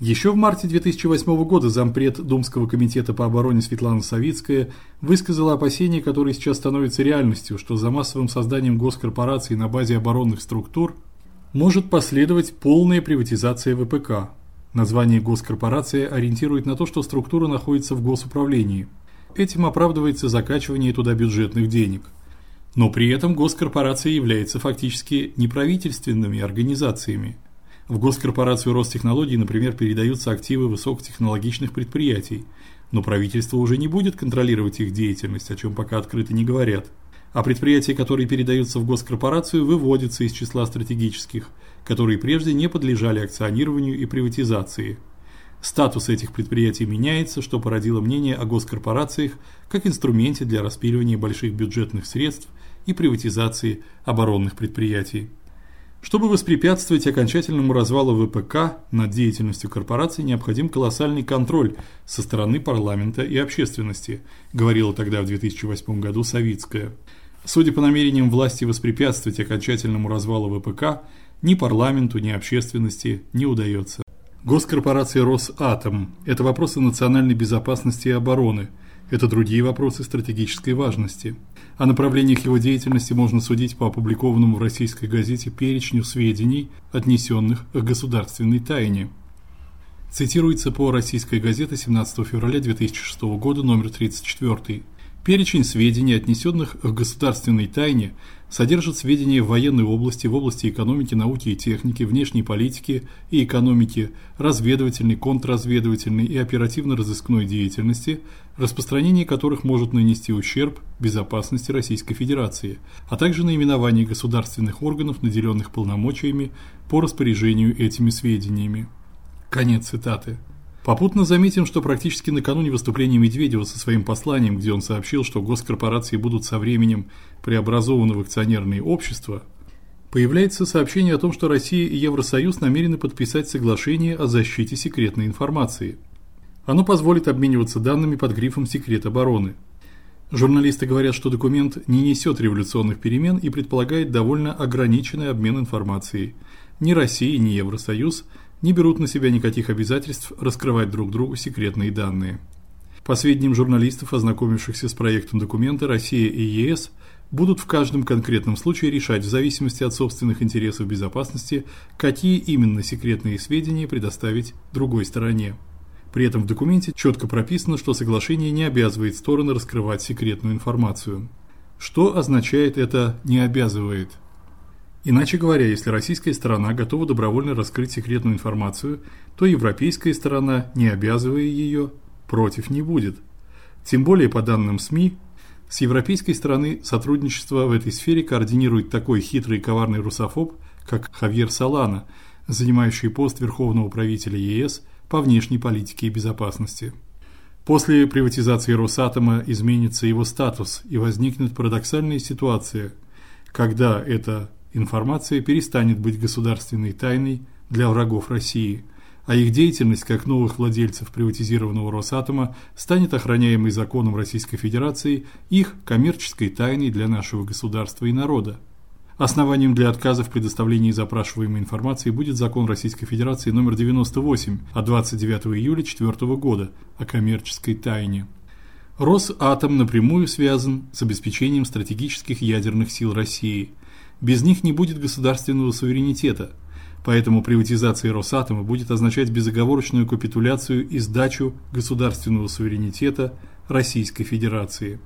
Еще в марте 2008 года зампред Думского комитета по обороне Светлана Савицкая высказала опасения, которые сейчас становятся реальностью, что за массовым созданием госкорпораций на базе оборонных структур может последовать полная приватизация ВПК. Название госкорпорации ориентирует на то, что структура находится в госуправлении. Этим оправдывается закачивание туда бюджетных денег. Но при этом госкорпорация является фактически неправительственными организациями – в госкорпорацию Ростехнологий, например, передаются активы высокотехнологичных предприятий, но правительство уже не будет контролировать их деятельность, о чем пока открыто не говорят. А предприятия, которые передаются в госкорпорацию, выводятся из числа стратегических, которые прежде не подлежали акционированию и приватизации. Статус этих предприятий меняется, что породило мнение о госкорпорациях как инструменте для распиливания больших бюджетных средств и приватизации оборонных предприятий. Чтобы воспрепятствовать окончательному развалу ВПК над деятельностью корпорации необходим колоссальный контроль со стороны парламента и общественности, говорила тогда в 2008 году Савицкая. Судя по намерениям власти воспрепятствовать окончательному развалу ВПК, ни парламенту, ни общественности не удается. Госкорпорация Росатом это вопросы национальной безопасности и обороны, это другие вопросы стратегической важности. О направлениях его деятельности можно судить по опубликованному в российской газете перечню сведений, отнесенных к государственной тайне. Цитируется по Российской газете 17 февраля 2006 года номер 34. Перечень сведений, отнесенных к государственной тайне, содержит сведения в военной области, в области экономики, науки и техники, внешней политики и экономики, разведывательной, контрразведывательной и оперативно-розыскной деятельности, распространение которых может нанести ущерб безопасности Российской Федерации, а также наименование государственных органов, наделенных полномочиями по распоряжению этими сведениями. Конец цитаты. Попутно заметим, что практически накануне выступления Медведева со своим посланием, где он сообщил, что госкорпорации будут со временем преобразованы в акционерные общества, появляется сообщение о том, что Россия и Евросоюз намерены подписать соглашение о защите секретной информации. Оно позволит обмениваться данными под грифом секрет обороны. Журналисты говорят, что документ не несет революционных перемен и предполагает довольно ограниченный обмен информацией. Ни Россия, ни Евросоюз не берут на себя никаких обязательств раскрывать друг другу секретные данные. По сведениям журналистов, ознакомившихся с проектом документа, Россия и ЕС будут в каждом конкретном случае решать в зависимости от собственных интересов безопасности, какие именно секретные сведения предоставить другой стороне. При этом в документе четко прописано, что соглашение не обязывает стороны раскрывать секретную информацию. Что означает это не обязывает? Иначе говоря, если российская сторона готова добровольно раскрыть секретную информацию, то европейская сторона, не обязывая ее, против не будет. Тем более по данным СМИ, с европейской стороны сотрудничество в этой сфере координирует такой хитрый и коварный русофоб, как Хавьер Солана, занимающий пост верховного правителя ЕС по внешней политике и безопасности. После приватизации Росатома изменится его статус и возникнет парадоксальная ситуация, когда это информация перестанет быть государственной тайной для врагов России, а их деятельность как новых владельцев приватизированного Росатома станет охраняемой законом Российской Федерации их коммерческой тайной для нашего государства и народа. Основанием для отказа в предоставлении запрашиваемой информации будет закон Российской Федерации номер 98 от 29 июля 2004 года о коммерческой тайне. Росатом напрямую связан с обеспечением стратегических ядерных сил России – без них не будет государственного суверенитета. Поэтому приватизация Росатома будет означать безоговорочную капитуляцию и сдачу государственного суверенитета Российской Федерации.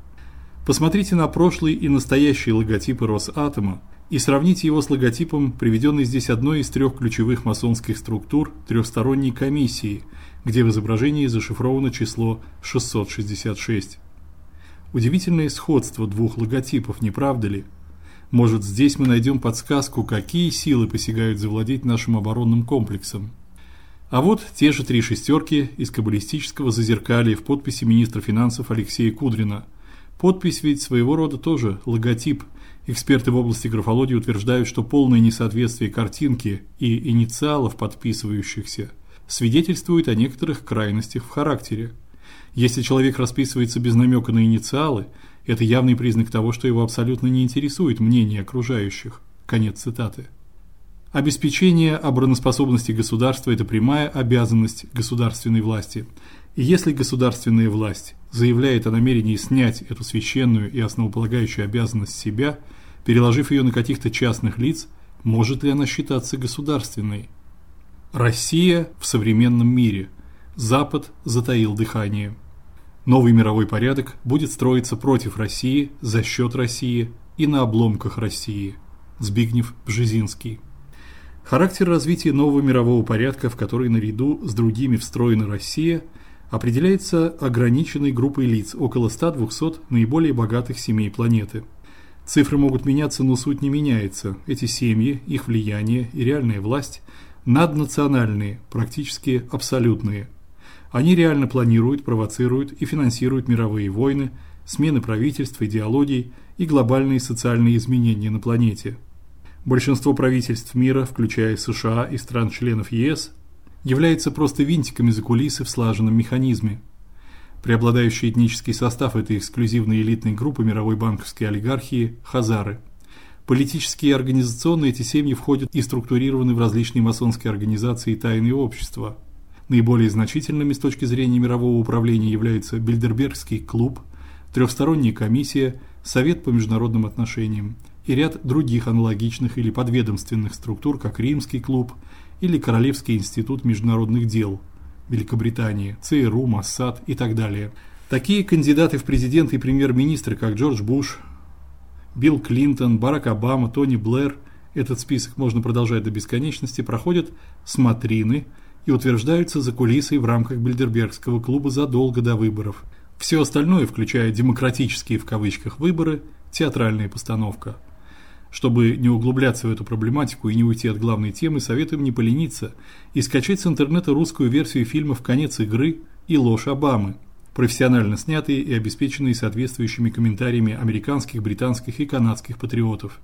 Посмотрите на прошлый и настоящий логотипы Росатома и сравните его с логотипом, приведенной здесь одной из трех ключевых масонских структур трехсторонней комиссии, где в изображении зашифровано число 666. Удивительное сходство двух логотипов, не правда ли? Может, здесь мы найдем подсказку, какие силы посягают завладеть нашим оборонным комплексом. А вот те же три шестерки из каббалистического зазеркалья в подписи министра финансов Алексея Кудрина. Подпись ведь своего рода тоже логотип. Эксперты в области графологии утверждают, что полное несоответствие картинки и инициалов подписывающихся свидетельствует о некоторых крайностях в характере. Если человек расписывается без намека на инициалы, это явный признак того, что его абсолютно не интересует мнение окружающих. Конец цитаты. Обеспечение обороноспособности государства это прямая обязанность государственной власти. И если государственная власть заявляет о намерении снять эту священную и основополагающую обязанность с себя, переложив ее на каких-то частных лиц, может ли она считаться государственной? Россия в современном мире. Запад затаил дыхание. Новый мировой порядок будет строиться против России, за счет России и на обломках России. Збигнев Бжезинский. Характер развития нового мирового порядка, в который наряду с другими встроена Россия, определяется ограниченной группой лиц, около 100-200 наиболее богатых семей планеты. Цифры могут меняться, но суть не меняется. Эти семьи, их влияние и реальная власть наднациональные, практически абсолютные. Они реально планируют, провоцируют и финансируют мировые войны, смены правительств, идеологий и глобальные социальные изменения на планете. Большинство правительств мира, включая США и стран-членов ЕС, являются просто винтиками за кулисы в слаженном механизме. Преобладающий этнический состав этой эксклюзивной элитной группы мировой банковской олигархии хазары. Политические и организационно эти семьи входят и структурированы в различные масонские организации и тайные общества. Наиболее значительными с точки зрения мирового управления являются Бильдербергский клуб, трехсторонняя комиссия, Совет по международным отношениям и ряд других аналогичных или подведомственных структур, как Римский клуб или Королевский институт международных дел Великобритании, ЦРУ, Моссад и так далее. Такие кандидаты в президенты и премьер-министры, как Джордж Буш, Билл Клинтон, Барак Обама, Тони Блэр, этот список можно продолжать до бесконечности, проходят смотрины – и утверждаются за кулисой в рамках Бильдербергского клуба задолго до выборов. Все остальное, включая демократические в кавычках выборы, театральная постановка. Чтобы не углубляться в эту проблематику и не уйти от главной темы, советуем не полениться и скачать с интернета русскую версию фильмов Конец игры и Ложь Обамы, профессионально снятые и обеспеченные соответствующими комментариями американских, британских и канадских патриотов.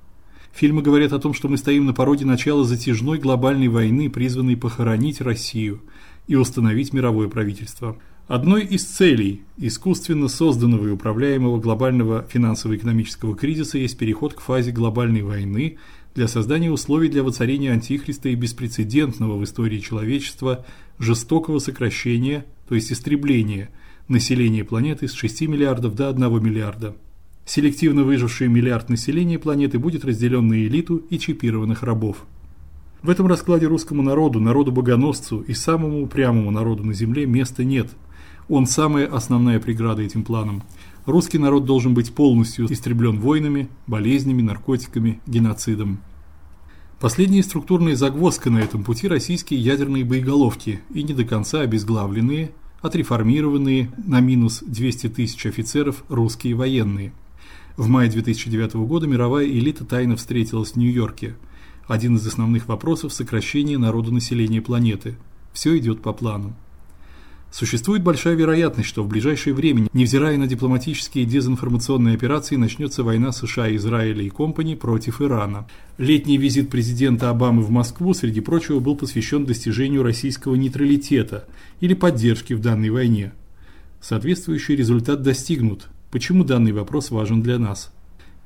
Фильмы говорят о том, что мы стоим на пороге начала затяжной глобальной войны, призванной похоронить Россию и установить мировое правительство. Одной из целей искусственно созданного и управляемого глобального финансово-экономического кризиса есть переход к фазе глобальной войны для создания условий для воцарения антихриста и беспрецедентного в истории человечества жестокого сокращения, то есть истребления населения планеты с 6 миллиардов до 1 миллиарда. Селективно выживший миллиард населения планеты будет разделен на элиту и чипированных рабов. В этом раскладе русскому народу, народу-богоносцу и самому упрямому народу на земле места нет. Он самая основная преграда этим планам. Русский народ должен быть полностью истреблен войнами, болезнями, наркотиками, геноцидом. Последняя структурная загвоздка на этом пути российские ядерные боеголовки и не до конца обезглавленные, отреформированные на минус 200 тысяч офицеров русские военные – в мае 2009 года мировая элита тайно встретилась в Нью-Йорке. Один из основных вопросов сокращение народонаселения планеты. Все идет по плану. Существует большая вероятность, что в ближайшее время, невзирая на дипломатические и дезинформационные операции, начнется война США, Израиля и компании против Ирана. Летний визит президента Обамы в Москву, среди прочего, был посвящен достижению российского нейтралитета или поддержки в данной войне. Соответствующий результат достигнут. Почему данный вопрос важен для нас?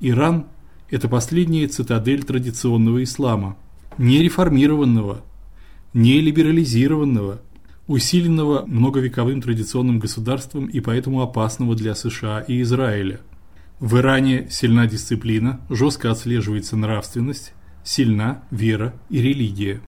Иран это последняя цитадель традиционного ислама, не реформированного, не либерализированного, усиленного многовековым традиционным государством и поэтому опасного для США и Израиля. В Иране сильна дисциплина, жестко отслеживается нравственность, сильна вера и религия.